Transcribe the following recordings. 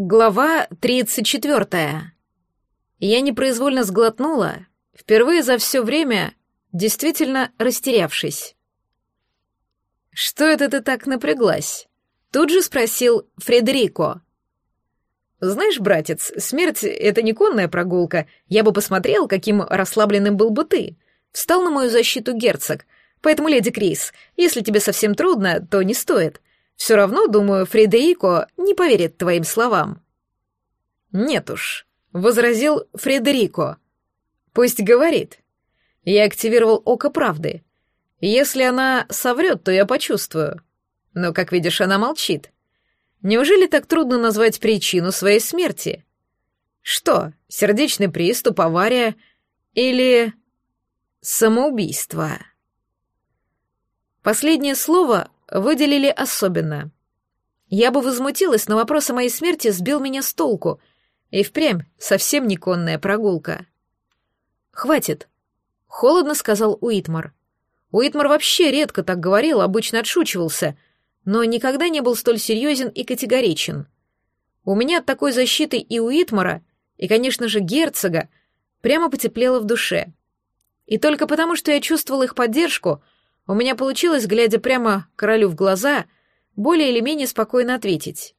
Глава 34. Я непроизвольно сглотнула, впервые за все время действительно растерявшись. «Что это ты так напряглась?» Тут же спросил Фредерико. «Знаешь, братец, смерть — это не конная прогулка. Я бы посмотрел, каким расслабленным был бы ты. Встал на мою защиту герцог. Поэтому, леди Крис, если тебе совсем трудно, то не стоит. Все равно, думаю, Фредерико не поверит твоим словам». «Нет уж», — возразил Фредерико. «Пусть говорит. Я активировал око правды. Если она соврет, то я почувствую. Но, как видишь, она молчит. Неужели так трудно назвать причину своей смерти? Что, сердечный приступ, авария или самоубийство?» Последнее слово выделили особенно. Я бы возмутилась, но вопрос о моей смерти сбил меня с толку, и впрямь совсем не конная прогулка. «Хватит», — холодно сказал Уитмар. Уитмар вообще редко так говорил, обычно отшучивался, но никогда не был столь серьезен и категоричен. У меня от такой защиты и Уитмара, и, конечно же, герцога, прямо потеплело в душе. И только потому, что я чувствовал их поддержку — у меня получилось, глядя прямо королю в глаза, более или менее спокойно ответить.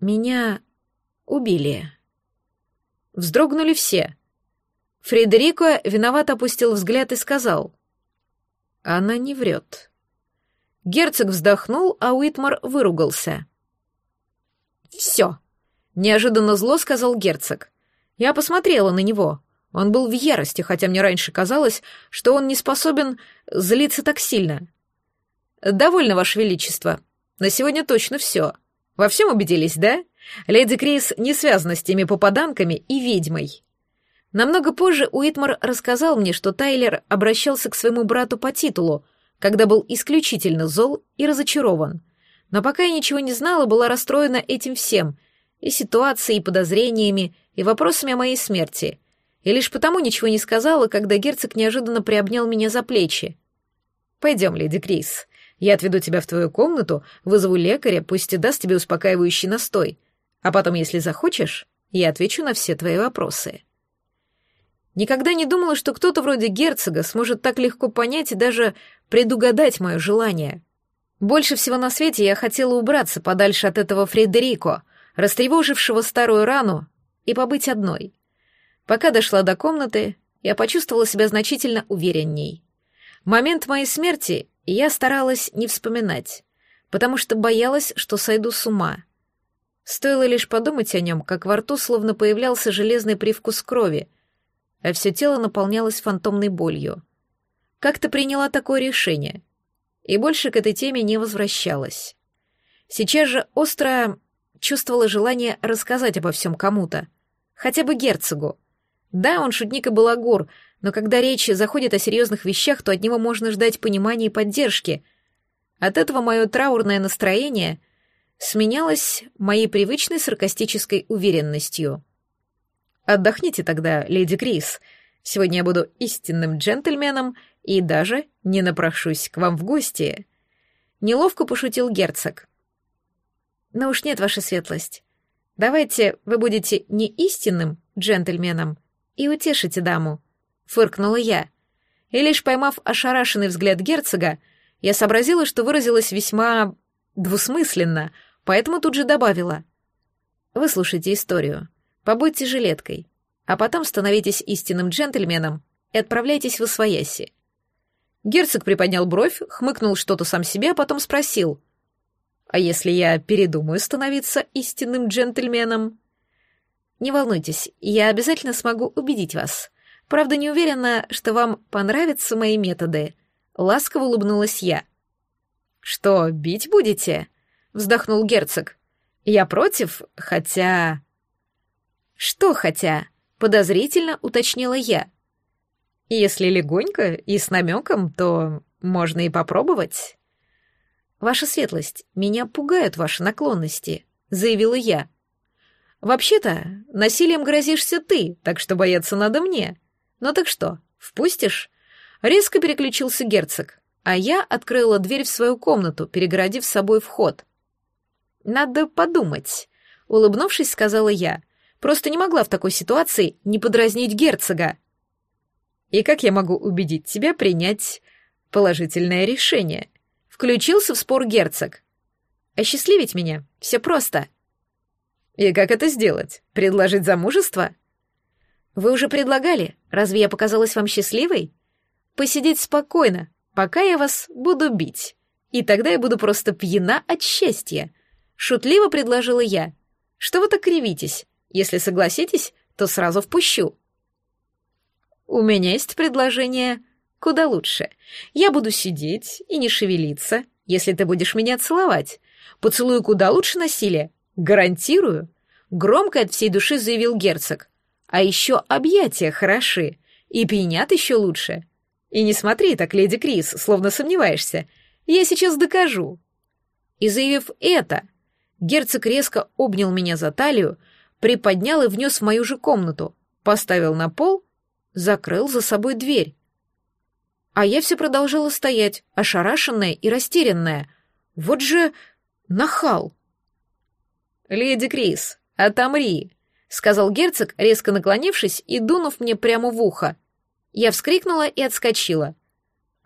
«Меня убили». Вздрогнули все. Фредерико виновато опустил взгляд и сказал. «Она не врет». Герцог вздохнул, а Уитмар выругался. «Все», — неожиданно зло сказал герцог. Я посмотрела на него. Он был в ярости, хотя мне раньше казалось, что он не способен злиться так сильно. «Довольно, Ваше Величество. На сегодня точно все. Во всем убедились, да? Леди Крис не связана с теми попаданками и ведьмой». Намного позже Уитмар рассказал мне, что Тайлер обращался к своему брату по титулу, когда был исключительно зол и разочарован. Но пока я ничего не знала, была расстроена этим всем, и ситуацией, и подозрениями, и вопросами о моей смерти — и лишь потому ничего не сказала, когда герцог неожиданно приобнял меня за плечи. «Пойдем, леди Крис. Я отведу тебя в твою комнату, вызову лекаря, пусть и даст тебе успокаивающий настой. А потом, если захочешь, я отвечу на все твои вопросы». Никогда не думала, что кто-то вроде герцога сможет так легко понять и даже предугадать мое желание. Больше всего на свете я хотела убраться подальше от этого Фредерико, растревожившего старую рану, и побыть одной. Пока дошла до комнаты, я почувствовала себя значительно уверенней. Момент моей смерти я старалась не вспоминать, потому что боялась, что сойду с ума. Стоило лишь подумать о нем, как во рту словно появлялся железный привкус крови, а все тело наполнялось фантомной болью. Как-то приняла такое решение, и больше к этой теме не возвращалась. Сейчас же остро чувствовала желание рассказать обо всем кому-то, хотя бы герцогу, да, он шутник и балагур, но когда речь заходит о серьезных вещах, то от него можно ждать понимания и поддержки. От этого мое траурное настроение сменялось моей привычной саркастической уверенностью. «Отдохните тогда, леди Крис. Сегодня я буду истинным джентльменом и даже не напрошусь к вам в гости». Неловко пошутил герцог. «Ну уж нет, ваша светлость. Давайте вы будете не истинным джентльменом, и утешите даму», — фыркнула я. И лишь поймав ошарашенный взгляд герцога, я сообразила, что выразилась весьма двусмысленно, поэтому тут же добавила. «Выслушайте историю, побудьте жилеткой, а потом становитесь истинным джентльменом и отправляйтесь в Освояси». Герцог приподнял бровь, хмыкнул что-то сам себе, а потом спросил. «А если я передумаю становиться истинным джентльменом?» Не волнуйтесь, я обязательно смогу убедить вас. Правда, не уверена, что вам понравятся мои методы. Ласково улыбнулась я. Что, бить будете? Вздохнул герцог. Я против, хотя... Что хотя? Подозрительно уточнила я. Если легонько и с намеком, то можно и попробовать. Ваша светлость, меня пугают ваши наклонности, заявила я. Вообще-то, насилием грозишься ты, так что бояться надо мне. Ну так что, впустишь? Резко переключился герцог, а я открыла дверь в свою комнату, перегородив с собой вход. Надо подумать. — улыбнувшись, сказала я. «Просто не могла в такой ситуации не подразнить герцога». «И как я могу убедить тебя принять положительное решение?» Включился в спор герцог. «Осчастливить меня? Все просто». «И как это сделать? Предложить замужество?» «Вы уже предлагали. Разве я показалась вам счастливой?» «Посидеть спокойно, пока я вас буду бить. И тогда я буду просто пьяна от счастья», — шутливо предложила я. «Что вы так кривитесь? Если согласитесь, то сразу впущу». «У меня есть предложение куда лучше. Я буду сидеть и не шевелиться, если ты будешь меня целовать. Поцелую куда лучше насилия. Гарантирую». Громко от всей души заявил герцог. А еще объятия хороши, и пьянят еще лучше. И не смотри так, леди Крис, словно сомневаешься. Я сейчас докажу. И заявив это, герцог резко обнял меня за талию, приподнял и внес в мою же комнату, поставил на пол, закрыл за собой дверь. А я все продолжала стоять, ошарашенная и растерянная. Вот же нахал. «Леди Крис, отомри!» сказал герцог, резко наклонившись и дунув мне прямо в ухо. Я вскрикнула и отскочила.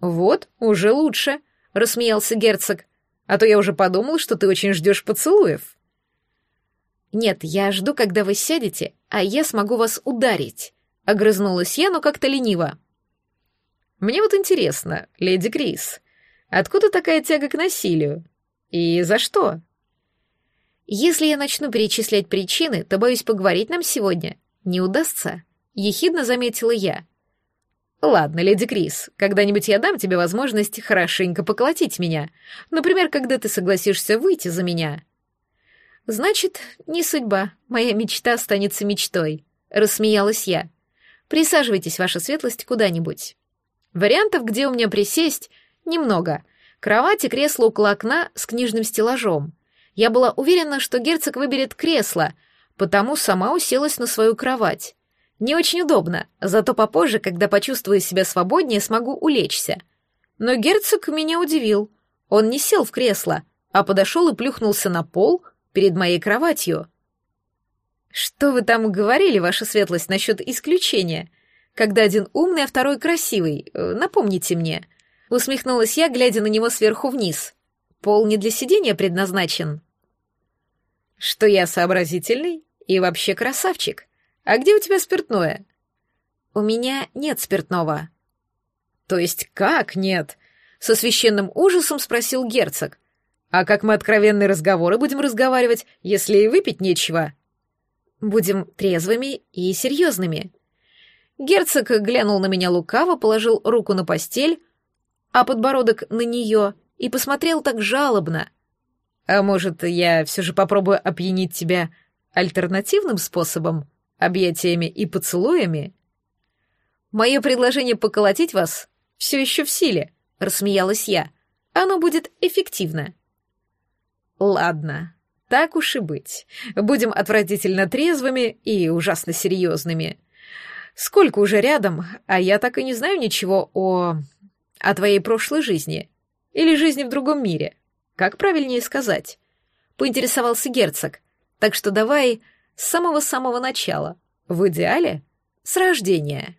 «Вот, уже лучше», — рассмеялся герцог. «А то я уже подумал, что ты очень ждешь поцелуев». «Нет, я жду, когда вы сядете, а я смогу вас ударить», — огрызнулась я, но как-то лениво. «Мне вот интересно, леди Крис, откуда такая тяга к насилию? И за что?» Если я начну перечислять причины, то, боюсь, поговорить нам сегодня не удастся, — ехидно заметила я. Ладно, леди Крис, когда-нибудь я дам тебе возможность хорошенько поколотить меня. Например, когда ты согласишься выйти за меня. Значит, не судьба, моя мечта останется мечтой, — рассмеялась я. Присаживайтесь, ваша светлость, куда-нибудь. Вариантов, где у меня присесть, немного. Кровать и кресло около окна с книжным стеллажом. Я была уверена, что герцог выберет кресло, потому сама уселась на свою кровать. Не очень удобно, зато попозже, когда почувствую себя свободнее, смогу улечься. Но герцог меня удивил. Он не сел в кресло, а подошел и плюхнулся на пол перед моей кроватью. «Что вы там говорили, ваша светлость, насчет исключения? Когда один умный, а второй красивый, э, напомните мне». Усмехнулась я, глядя на него сверху вниз. «Пол не для сидения предназначен». Что я сообразительный и вообще красавчик. А где у тебя спиртное? У меня нет спиртного. То есть как нет? Со священным ужасом спросил герцог. А как мы откровенные разговоры будем разговаривать, если и выпить нечего? Будем трезвыми и серьезными. Герцог глянул на меня лукаво, положил руку на постель, а подбородок на нее и посмотрел так жалобно, а может, я все же попробую опьянить тебя альтернативным способом, объятиями и поцелуями? Мое предложение поколотить вас все еще в силе, рассмеялась я. Оно будет эффективно. Ладно, так уж и быть. Будем отвратительно трезвыми и ужасно серьезными. Сколько уже рядом, а я так и не знаю ничего о... о твоей прошлой жизни. Или жизни в другом мире. Как правильнее сказать? Поинтересовался герцог. Так что давай с самого-самого начала. В идеале — с рождения.